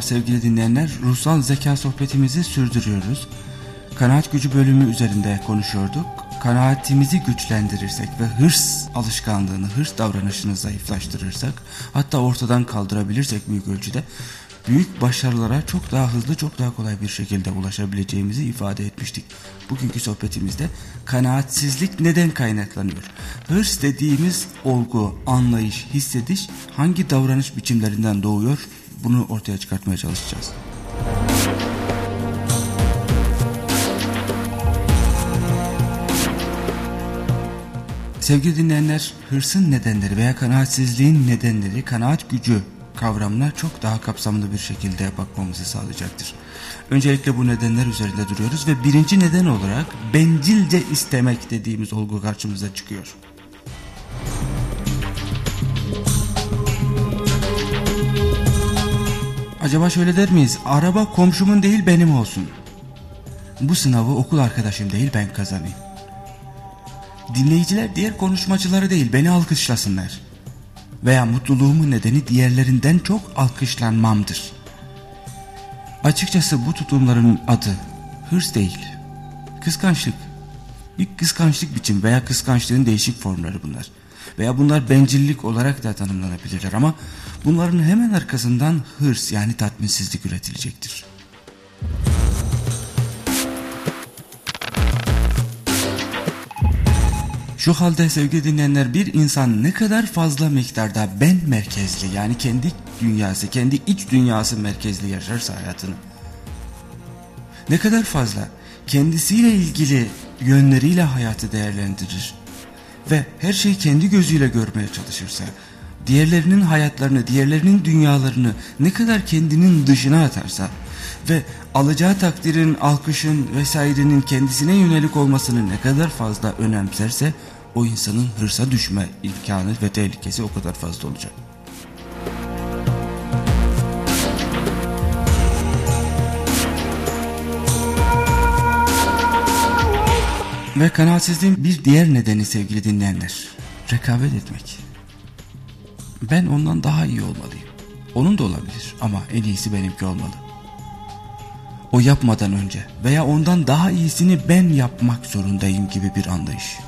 Merhabalar sevgili dinleyenler. Ruhsal zeka sohbetimizi sürdürüyoruz. Kanaat gücü bölümü üzerinde konuşuyorduk. Kanaatimizi güçlendirirsek ve hırs alışkanlığını, hırs davranışını zayıflaştırırsak, hatta ortadan kaldırabilirsek büyük ölçüde büyük başarılara çok daha hızlı, çok daha kolay bir şekilde ulaşabileceğimizi ifade etmiştik. Bugünkü sohbetimizde kanaatsizlik neden kaynaklanıyor? Hırs dediğimiz olgu, anlayış, hissediş hangi davranış biçimlerinden doğuyor? Bunu ortaya çıkartmaya çalışacağız. Sevgili dinleyenler, hırsın nedenleri veya kanaatsizliğin nedenleri, kanaat gücü kavramına çok daha kapsamlı bir şekilde bakmamızı sağlayacaktır. Öncelikle bu nedenler üzerinde duruyoruz ve birinci neden olarak bencilce istemek dediğimiz olgu karşımıza çıkıyor. Acaba şöyle der miyiz? Araba komşumun değil benim olsun. Bu sınavı okul arkadaşım değil ben kazanayım. Dinleyiciler diğer konuşmacıları değil beni alkışlasınlar. Veya mutluluğumun nedeni diğerlerinden çok alkışlanmamdır. Açıkçası bu tutumların adı hırs değil. Kıskançlık. Bir kıskançlık biçim veya kıskançlığın değişik formları bunlar. Veya bunlar bencillik olarak da tanımlanabilirler ama bunların hemen arkasından hırs yani tatminsizlik üretilecektir. Şu halde sevgili dinleyenler bir insan ne kadar fazla miktarda ben merkezli yani kendi dünyası, kendi iç dünyası merkezli yaşarsa hayatını ne kadar fazla kendisiyle ilgili yönleriyle hayatı değerlendirir ve her şeyi kendi gözüyle görmeye çalışırsa diğerlerinin hayatlarını, diğerlerinin dünyalarını ne kadar kendinin dışına atarsa ve alacağı takdirin, alkışın vesairenin kendisine yönelik olmasını ne kadar fazla önemserse o insanın hırsa düşme imkanı ve tehlikesi o kadar fazla olacak. Ve kanaatsizliğin bir diğer nedeni sevgili dinleyenler, rekabet etmek. Ben ondan daha iyi olmalıyım. Onun da olabilir ama en iyisi benimki olmalı. O yapmadan önce veya ondan daha iyisini ben yapmak zorundayım gibi bir anlayış.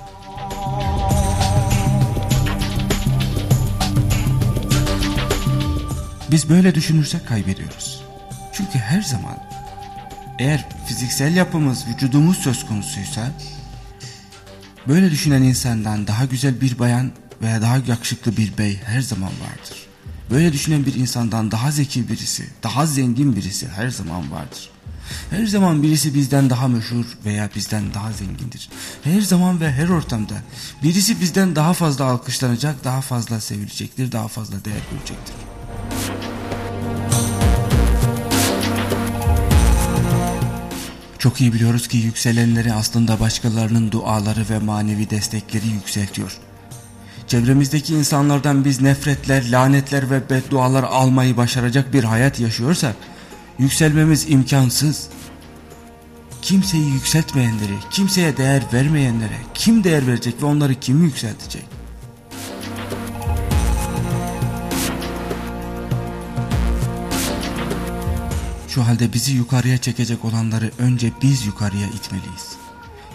Biz böyle düşünürsek kaybediyoruz. Çünkü her zaman eğer fiziksel yapımız, vücudumuz söz konusuysa böyle düşünen insandan daha güzel bir bayan veya daha yakışıklı bir bey her zaman vardır. Böyle düşünen bir insandan daha zeki birisi, daha zengin birisi her zaman vardır. Her zaman birisi bizden daha meşhur veya bizden daha zengindir. Her zaman ve her ortamda birisi bizden daha fazla alkışlanacak, daha fazla sevilecektir, daha fazla değer görecektir. Çok iyi biliyoruz ki yükselenleri aslında başkalarının duaları ve manevi destekleri yükseltiyor. Çevremizdeki insanlardan biz nefretler, lanetler ve beddualar almayı başaracak bir hayat yaşıyorsak yükselmemiz imkansız. Kimseyi yükseltmeyenleri, kimseye değer vermeyenlere kim değer verecek ve onları kim yükseltecek? Şu halde bizi yukarıya çekecek olanları önce biz yukarıya itmeliyiz.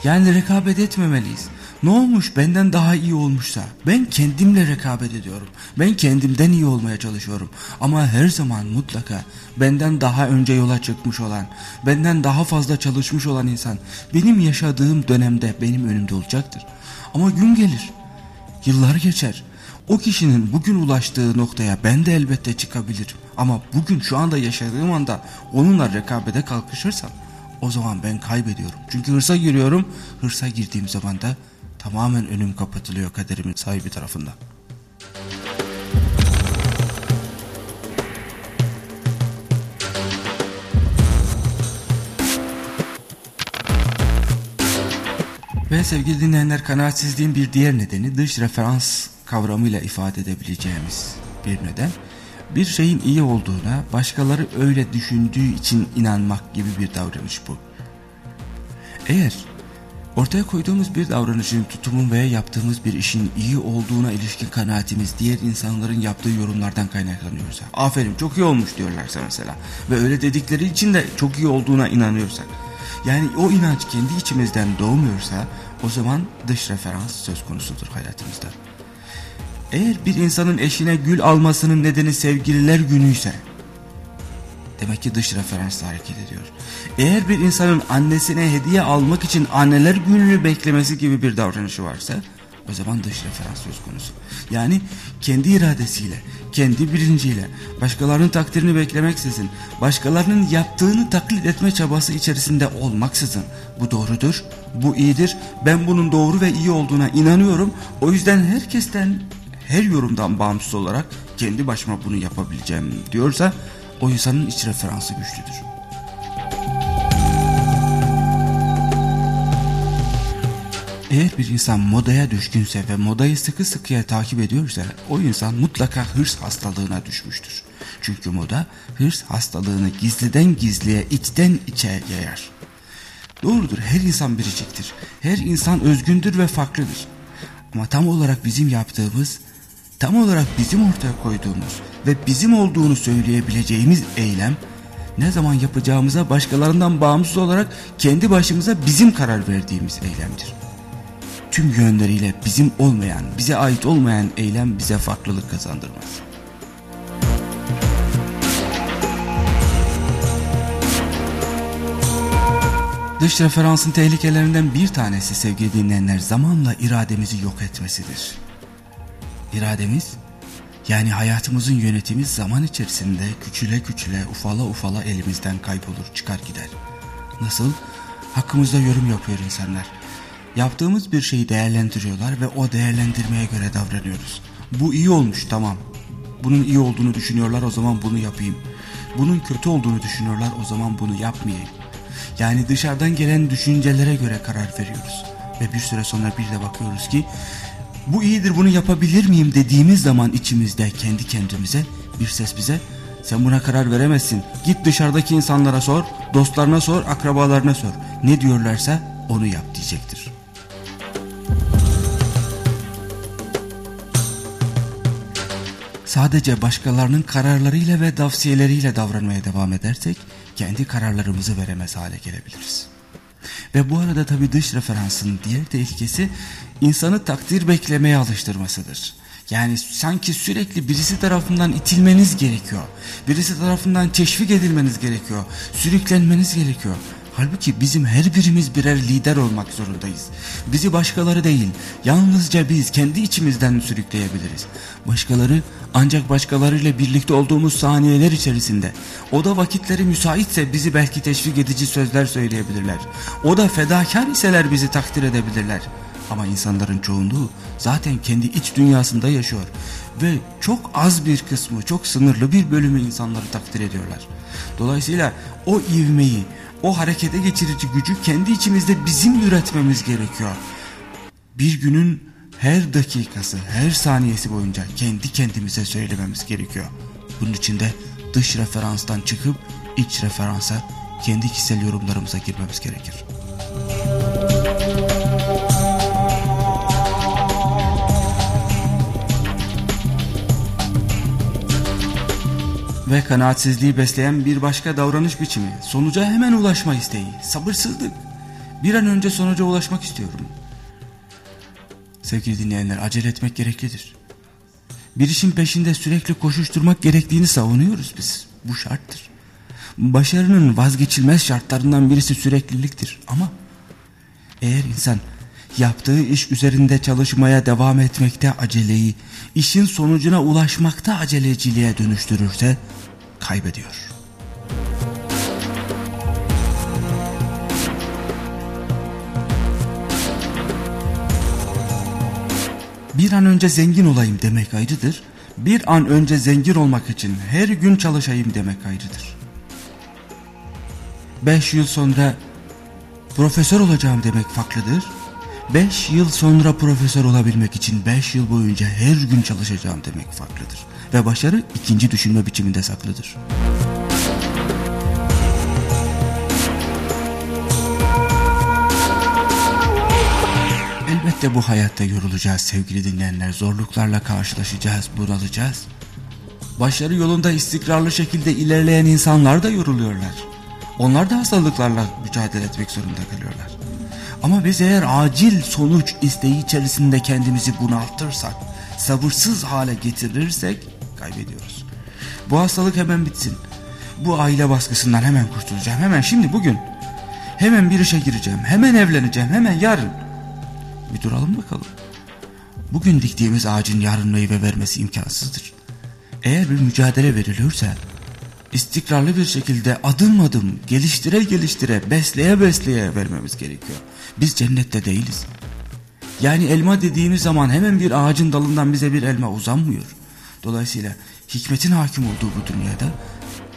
Yani rekabet etmemeliyiz. Ne olmuş benden daha iyi olmuşsa ben kendimle rekabet ediyorum. Ben kendimden iyi olmaya çalışıyorum. Ama her zaman mutlaka benden daha önce yola çıkmış olan, benden daha fazla çalışmış olan insan benim yaşadığım dönemde benim önümde olacaktır. Ama gün gelir, yıllar geçer. O kişinin bugün ulaştığı noktaya ben de elbette çıkabilirim. Ama bugün şu anda yaşadığım anda onunla rekabete kalkışırsam o zaman ben kaybediyorum. Çünkü hırsa giriyorum. Hırsa girdiğim zaman da tamamen önüm kapatılıyor kaderimin sahibi tarafından. Ve sevgili dinleyenler kanaatsizliğin bir diğer nedeni dış referans kavramıyla ifade edebileceğimiz bir neden. Bir şeyin iyi olduğuna başkaları öyle düşündüğü için inanmak gibi bir davranış bu. Eğer Ortaya koyduğumuz bir davranışın, tutumun veya yaptığımız bir işin iyi olduğuna ilişkin kanaatimiz diğer insanların yaptığı yorumlardan kaynaklanıyorsa. Aferin çok iyi olmuş diyorlarsa mesela. Ve öyle dedikleri için de çok iyi olduğuna inanıyorsak. Yani o inanç kendi içimizden doğmuyorsa o zaman dış referans söz konusudur hayatımızda. Eğer bir insanın eşine gül almasının nedeni sevgililer günüyse demek ki dış referansla hareket ediyor. Eğer bir insanın annesine hediye almak için anneler gününü beklemesi gibi bir davranışı varsa o zaman dış referans söz konusu. Yani kendi iradesiyle, kendi bilinciyle, başkalarının takdirini beklemeksizin, başkalarının yaptığını taklit etme çabası içerisinde olmaksızın. Bu doğrudur, bu iyidir, ben bunun doğru ve iyi olduğuna inanıyorum. O yüzden herkesten, her yorumdan bağımsız olarak kendi başıma bunu yapabileceğim diyorsa o insanın iç referansı güçlüdür. Eğer bir insan modaya düşkünse ve modayı sıkı sıkıya takip ediyorsa o insan mutlaka hırs hastalığına düşmüştür. Çünkü moda hırs hastalığını gizliden gizliye içten içe yayar. Doğrudur her insan biriciktir. Her insan özgündür ve farklıdır. Ama tam olarak bizim yaptığımız, tam olarak bizim ortaya koyduğumuz ve bizim olduğunu söyleyebileceğimiz eylem ne zaman yapacağımıza başkalarından bağımsız olarak kendi başımıza bizim karar verdiğimiz eylemdir tüm yönleriyle bizim olmayan, bize ait olmayan eylem bize farklılık kazandırmaz. Dış referansın tehlikelerinden bir tanesi sevgili dinleyenler zamanla irademizi yok etmesidir. İrademiz yani hayatımızın yönetimi zaman içerisinde küçüle küçüle ufala ufala elimizden kaybolur çıkar gider. Nasıl? Hakkımızda yorum yapıyor insanlar. Yaptığımız bir şeyi değerlendiriyorlar ve o değerlendirmeye göre davranıyoruz. Bu iyi olmuş tamam. Bunun iyi olduğunu düşünüyorlar o zaman bunu yapayım. Bunun kötü olduğunu düşünüyorlar o zaman bunu yapmayayım. Yani dışarıdan gelen düşüncelere göre karar veriyoruz. Ve bir süre sonra bir de bakıyoruz ki bu iyidir bunu yapabilir miyim dediğimiz zaman içimizde kendi kendimize bir ses bize sen buna karar veremezsin. Git dışarıdaki insanlara sor, dostlarına sor, akrabalarına sor. Ne diyorlarsa onu yap diyecektir. Sadece başkalarının kararlarıyla ve tavsiyeleriyle davranmaya devam edersek kendi kararlarımızı veremez hale gelebiliriz. Ve bu arada tabi dış referansın diğer tehlikesi insanı takdir beklemeye alıştırmasıdır. Yani sanki sürekli birisi tarafından itilmeniz gerekiyor. Birisi tarafından teşvik edilmeniz gerekiyor. Sürüklenmeniz gerekiyor. Halbuki bizim her birimiz birer lider olmak zorundayız. Bizi başkaları değil, yalnızca biz kendi içimizden sürükleyebiliriz. Başkaları ancak başkalarıyla birlikte olduğumuz saniyeler içerisinde, o da vakitleri müsaitse bizi belki teşvik edici sözler söyleyebilirler. O da fedakar iseler bizi takdir edebilirler. Ama insanların çoğunluğu zaten kendi iç dünyasında yaşıyor ve çok az bir kısmı, çok sınırlı bir bölümü insanları takdir ediyorlar. Dolayısıyla o ivmeyi, o harekete geçirici gücü kendi içimizde bizim üretmemiz gerekiyor. Bir günün her dakikası, her saniyesi boyunca kendi kendimize söylememiz gerekiyor. Bunun için de dış referanstan çıkıp iç referansa, kendi kişisel yorumlarımıza girmemiz gerekir. Ve kanaatsizliği besleyen bir başka davranış biçimi, sonuca hemen ulaşma isteği, sabırsızlık. Bir an önce sonuca ulaşmak istiyorum. Sevgili dinleyenler acele etmek gereklidir. Bir işin peşinde sürekli koşuşturmak gerektiğini savunuyoruz biz. Bu şarttır. Başarının vazgeçilmez şartlarından birisi sürekliliktir. Ama eğer insan yaptığı iş üzerinde çalışmaya devam etmekte aceleyi, işin sonucuna ulaşmakta aceleciliğe dönüştürürse kaybediyor. Bir an önce zengin olayım demek ayrıdır. Bir an önce zengin olmak için her gün çalışayım demek ayrıdır. Beş yıl sonra profesör olacağım demek farklıdır. 5 yıl sonra profesör olabilmek için 5 yıl boyunca her gün çalışacağım demek farklıdır. Ve başarı ikinci düşünme biçiminde saklıdır. Elbette bu hayatta yorulacağız sevgili dinleyenler. Zorluklarla karşılaşacağız, bunalacağız. Başarı yolunda istikrarlı şekilde ilerleyen insanlar da yoruluyorlar. Onlar da hastalıklarla mücadele etmek zorunda kalıyorlar. Ama biz eğer acil sonuç isteği içerisinde kendimizi bunaltırsak, sabırsız hale getirirsek kaybediyoruz. Bu hastalık hemen bitsin. Bu aile baskısından hemen kurtulacağım. Hemen şimdi bugün. Hemen bir işe gireceğim. Hemen evleneceğim. Hemen yarın. Bir duralım bakalım. Bugün diktiğimiz ağacın yarın meyve vermesi imkansızdır. Eğer bir mücadele veriliyorsa istikrarlı bir şekilde adım adım geliştire geliştire besleye besleye vermemiz gerekiyor. Biz cennette değiliz. Yani elma dediğimiz zaman hemen bir ağacın dalından bize bir elma uzanmıyor. Dolayısıyla hikmetin hakim olduğu bu dünyada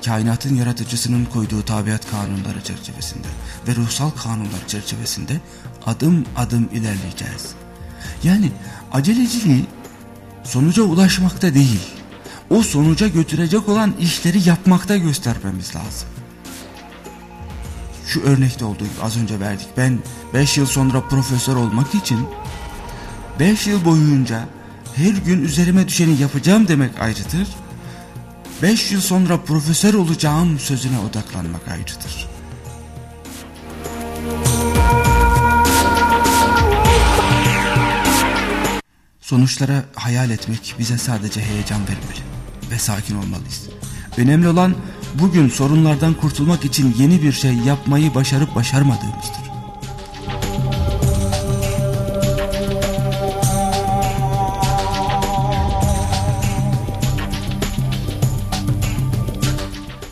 kainatın yaratıcısının koyduğu tabiat kanunları çerçevesinde ve ruhsal kanunlar çerçevesinde adım adım ilerleyeceğiz. Yani aceleciliği sonuca ulaşmakta değil, o sonuca götürecek olan işleri yapmakta göstermemiz lazım. Şu örnekte olduğu gibi az önce verdik. Ben 5 yıl sonra profesör olmak için 5 yıl boyunca her gün üzerime düşeni yapacağım demek ayrıdır. 5 yıl sonra profesör olacağım sözüne odaklanmak ayrıdır. Sonuçlara hayal etmek bize sadece heyecan vermeli ve sakin olmalıyız. Önemli olan bugün sorunlardan kurtulmak için yeni bir şey yapmayı başarıp başarmadığımızdır.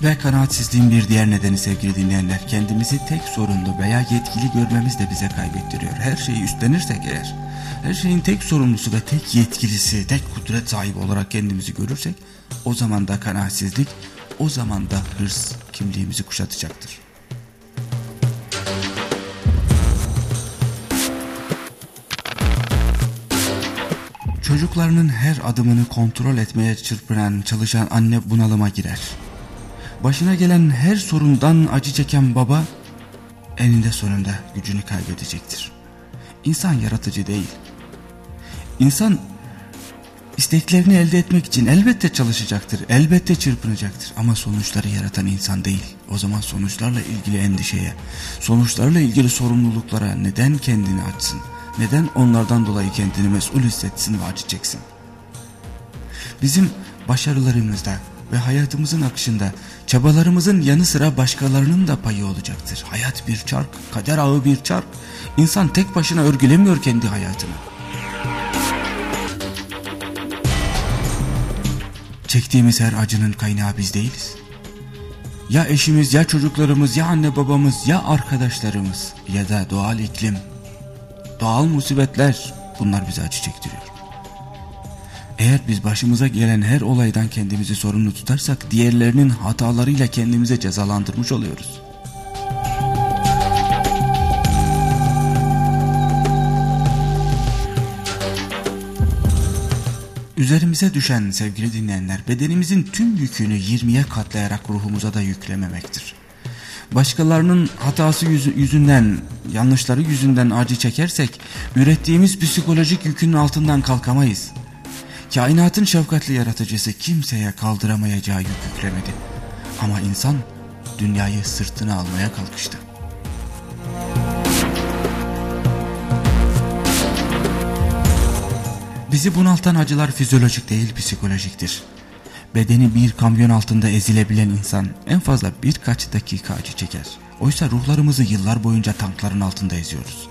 Ve kanaatsizliğin bir diğer nedeni sevgili dinleyenler kendimizi tek sorunlu veya yetkili görmemiz de bize kaybettiriyor. Her şeyi üstlenirsek eğer, her şeyin tek sorumlusu ve tek yetkilisi, tek kudret sahibi olarak kendimizi görürsek o zaman da kanaatsizlik, o zaman da hırs kimliğimizi kuşatacaktır. Çocuklarının her adımını kontrol etmeye çırpınan, çalışan anne bunalıma girer. Başına gelen her sorundan acı çeken baba eninde sonunda gücünü kaybedecektir. İnsan yaratıcı değil. İnsan isteklerini elde etmek için elbette çalışacaktır, elbette çırpınacaktır ama sonuçları yaratan insan değil. O zaman sonuçlarla ilgili endişeye, sonuçlarla ilgili sorumluluklara neden kendini açsın? Neden onlardan dolayı kendini mesul hissetsin ve acı çeksin? Bizim başarılarımızda ve hayatımızın akışında çabalarımızın yanı sıra başkalarının da payı olacaktır. Hayat bir çark, kader ağı bir çark. İnsan tek başına örgülemiyor kendi hayatını. Çektiğimiz her acının kaynağı biz değiliz. Ya eşimiz, ya çocuklarımız, ya anne babamız, ya arkadaşlarımız ya da doğal iklim, doğal musibetler bunlar bize acı çektiriyor. Eğer biz başımıza gelen her olaydan kendimizi sorumlu tutarsak diğerlerinin hatalarıyla kendimize cezalandırmış oluyoruz. Üzerimize düşen sevgili dinleyenler bedenimizin tüm yükünü 20'ye katlayarak ruhumuza da yüklememektir. Başkalarının hatası yüzünden, yanlışları yüzünden acı çekersek ürettiğimiz psikolojik yükün altından kalkamayız. Kainatın şefkatli yaratıcısı kimseye kaldıramayacağı yük yüklemedi. Ama insan dünyayı sırtına almaya kalkıştı. Bizi bunaltan acılar fizyolojik değil psikolojiktir. Bedeni bir kamyon altında ezilebilen insan en fazla birkaç dakika acı çeker. Oysa ruhlarımızı yıllar boyunca tankların altında eziyoruz.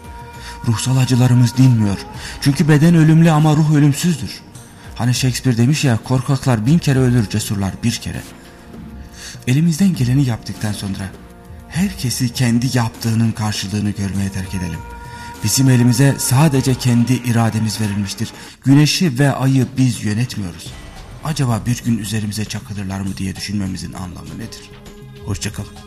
Ruhsal acılarımız dinmiyor. Çünkü beden ölümlü ama ruh ölümsüzdür. Hani Shakespeare demiş ya korkaklar bin kere ölür cesurlar bir kere. Elimizden geleni yaptıktan sonra herkesi kendi yaptığının karşılığını görmeye terk edelim. Bizim elimize sadece kendi irademiz verilmiştir. Güneşi ve ayı biz yönetmiyoruz. Acaba bir gün üzerimize çakılırlar mı diye düşünmemizin anlamı nedir? Hoşçakalın.